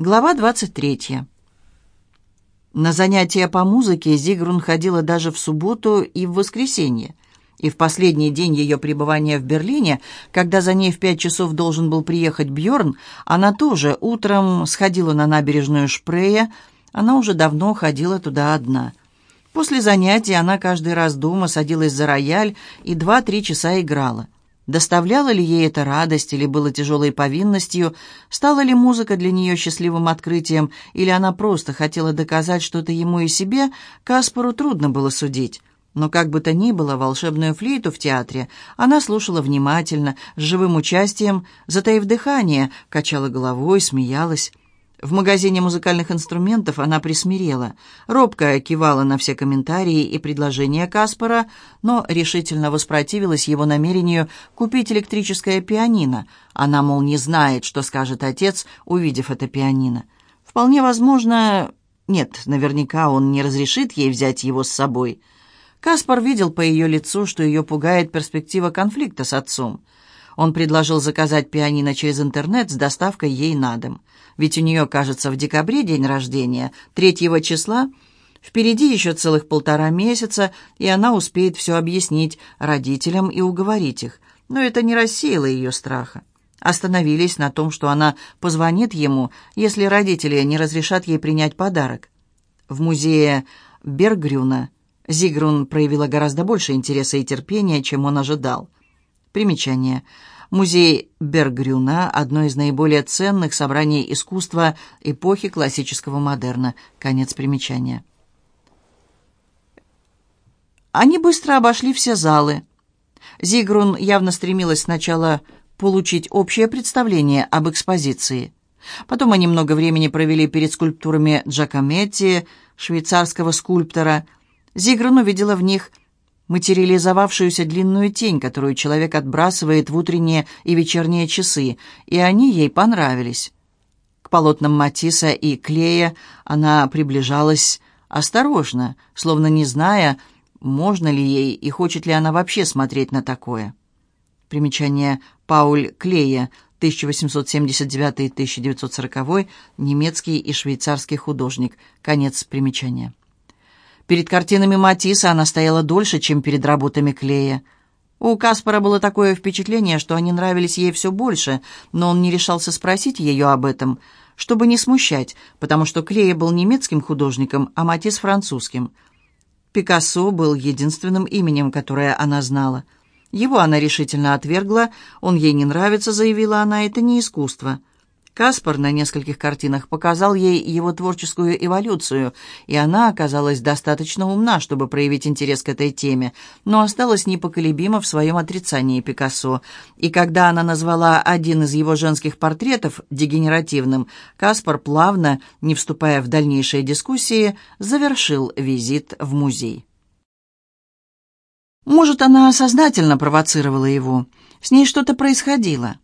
Глава 23. На занятия по музыке Зигрун ходила даже в субботу и в воскресенье. И в последний день ее пребывания в Берлине, когда за ней в пять часов должен был приехать Бьорн, она тоже утром сходила на набережную Шпрея, она уже давно ходила туда одна. После занятий она каждый раз дома садилась за рояль и два-три часа играла. Доставляла ли ей это радость или было тяжелой повинностью? Стала ли музыка для нее счастливым открытием, или она просто хотела доказать что-то ему и себе, Каспару трудно было судить. Но как бы то ни было, волшебную флейту в театре она слушала внимательно, с живым участием, затаив дыхание, качала головой, смеялась. В магазине музыкальных инструментов она присмирела, робко кивала на все комментарии и предложения Каспара, но решительно воспротивилась его намерению купить электрическое пианино. Она, мол, не знает, что скажет отец, увидев это пианино. Вполне возможно... Нет, наверняка он не разрешит ей взять его с собой. Каспар видел по ее лицу, что ее пугает перспектива конфликта с отцом. Он предложил заказать пианино через интернет с доставкой ей на дом. Ведь у нее, кажется, в декабре день рождения, третьего числа. Впереди еще целых полтора месяца, и она успеет все объяснить родителям и уговорить их. Но это не рассеяло ее страха. Остановились на том, что она позвонит ему, если родители не разрешат ей принять подарок. В музее Бергрюна Зигрун проявила гораздо больше интереса и терпения, чем он ожидал. Примечание. Музей Бергрюна – одно из наиболее ценных собраний искусства эпохи классического модерна. Конец примечания. Они быстро обошли все залы. Зигрун явно стремилась сначала получить общее представление об экспозиции. Потом они много времени провели перед скульптурами Джакометти, швейцарского скульптора. Зигрун увидела в них – материализовавшуюся длинную тень, которую человек отбрасывает в утренние и вечерние часы, и они ей понравились. К полотнам Матисса и Клея она приближалась осторожно, словно не зная, можно ли ей и хочет ли она вообще смотреть на такое. Примечание Пауль Клея, 1879-1940, немецкий и швейцарский художник. Конец примечания. Перед картинами Матисса она стояла дольше, чем перед работами Клея. У Каспара было такое впечатление, что они нравились ей все больше, но он не решался спросить ее об этом, чтобы не смущать, потому что Клея был немецким художником, а Матисс — французским. Пикассо был единственным именем, которое она знала. Его она решительно отвергла, он ей не нравится, заявила она, это не искусство. Каспар на нескольких картинах показал ей его творческую эволюцию, и она оказалась достаточно умна, чтобы проявить интерес к этой теме, но осталась непоколебима в своем отрицании Пикассо. И когда она назвала один из его женских портретов дегенеративным, Каспар плавно, не вступая в дальнейшие дискуссии, завершил визит в музей. Может, она сознательно провоцировала его. С ней что-то происходило.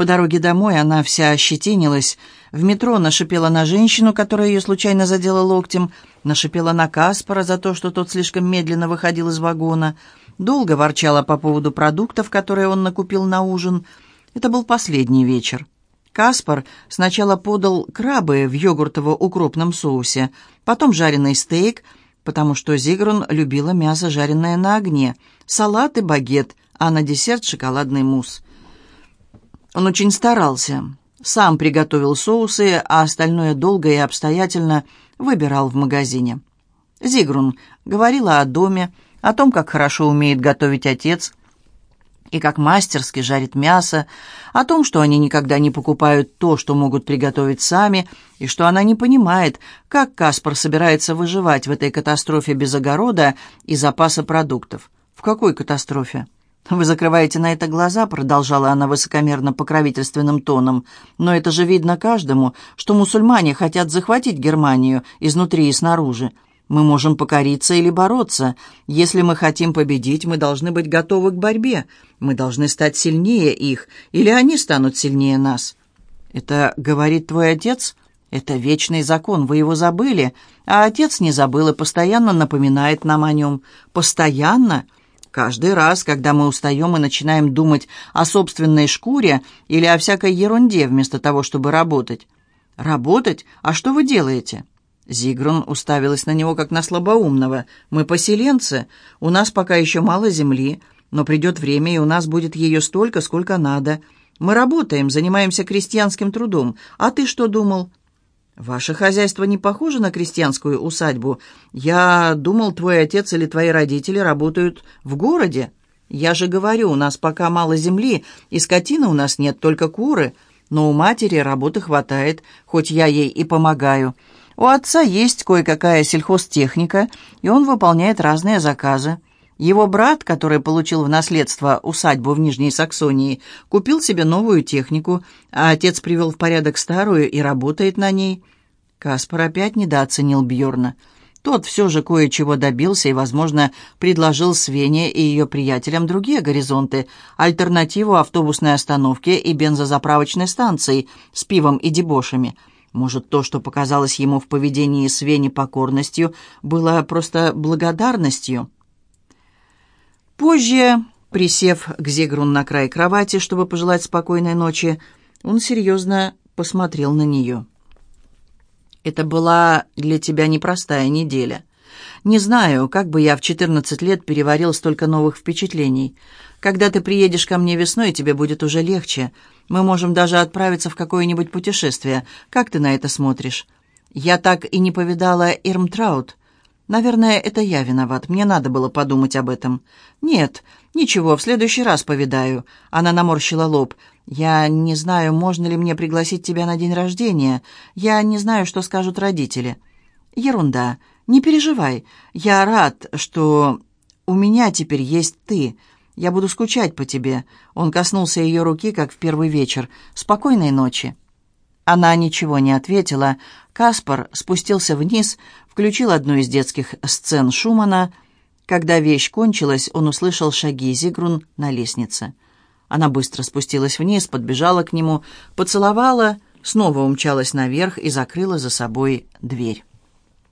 По дороге домой она вся ощетинилась. В метро нашипела на женщину, которая ее случайно задела локтем, нашипела на Каспара за то, что тот слишком медленно выходил из вагона, долго ворчала по поводу продуктов, которые он накупил на ужин. Это был последний вечер. Каспар сначала подал крабы в йогуртово-укропном соусе, потом жареный стейк, потому что Зигрун любила мясо, жареное на огне, салат и багет, а на десерт шоколадный мусс. Он очень старался. Сам приготовил соусы, а остальное долго и обстоятельно выбирал в магазине. Зигрун говорила о доме, о том, как хорошо умеет готовить отец и как мастерски жарит мясо, о том, что они никогда не покупают то, что могут приготовить сами, и что она не понимает, как Каспар собирается выживать в этой катастрофе без огорода и запаса продуктов. В какой катастрофе? «Вы закрываете на это глаза», — продолжала она высокомерно покровительственным тоном. «Но это же видно каждому, что мусульмане хотят захватить Германию изнутри и снаружи. Мы можем покориться или бороться. Если мы хотим победить, мы должны быть готовы к борьбе. Мы должны стать сильнее их, или они станут сильнее нас». «Это говорит твой отец?» «Это вечный закон, вы его забыли, а отец не забыл и постоянно напоминает нам о нем. Постоянно?» Каждый раз, когда мы устаем и начинаем думать о собственной шкуре или о всякой ерунде вместо того, чтобы работать. «Работать? А что вы делаете?» Зигрун уставилась на него, как на слабоумного. «Мы поселенцы. У нас пока еще мало земли, но придет время, и у нас будет ее столько, сколько надо. Мы работаем, занимаемся крестьянским трудом. А ты что думал?» «Ваше хозяйство не похоже на крестьянскую усадьбу. Я думал, твой отец или твои родители работают в городе. Я же говорю, у нас пока мало земли, и скотины у нас нет, только куры. Но у матери работы хватает, хоть я ей и помогаю. У отца есть кое-какая сельхозтехника, и он выполняет разные заказы. Его брат, который получил в наследство усадьбу в Нижней Саксонии, купил себе новую технику, а отец привел в порядок старую и работает на ней. Каспар опять недооценил Бьорна. Тот все же кое-чего добился и, возможно, предложил Свене и ее приятелям другие горизонты, альтернативу автобусной остановке и бензозаправочной станции с пивом и дебошами. Может, то, что показалось ему в поведении Свени покорностью, было просто благодарностью? Позже, присев к Зегрун на край кровати, чтобы пожелать спокойной ночи, он серьезно посмотрел на нее. Это была для тебя непростая неделя. Не знаю, как бы я в 14 лет переварил столько новых впечатлений. Когда ты приедешь ко мне весной, тебе будет уже легче. Мы можем даже отправиться в какое-нибудь путешествие. Как ты на это смотришь? Я так и не повидала Ирмтраут. Наверное, это я виноват. Мне надо было подумать об этом. Нет, ничего, в следующий раз повидаю. Она наморщила лоб. «Я не знаю, можно ли мне пригласить тебя на день рождения. Я не знаю, что скажут родители». «Ерунда. Не переживай. Я рад, что у меня теперь есть ты. Я буду скучать по тебе». Он коснулся ее руки, как в первый вечер. «Спокойной ночи». Она ничего не ответила. Каспар спустился вниз, включил одну из детских сцен Шумана. Когда вещь кончилась, он услышал шаги Зигрун на лестнице. Она быстро спустилась вниз, подбежала к нему, поцеловала, снова умчалась наверх и закрыла за собой дверь.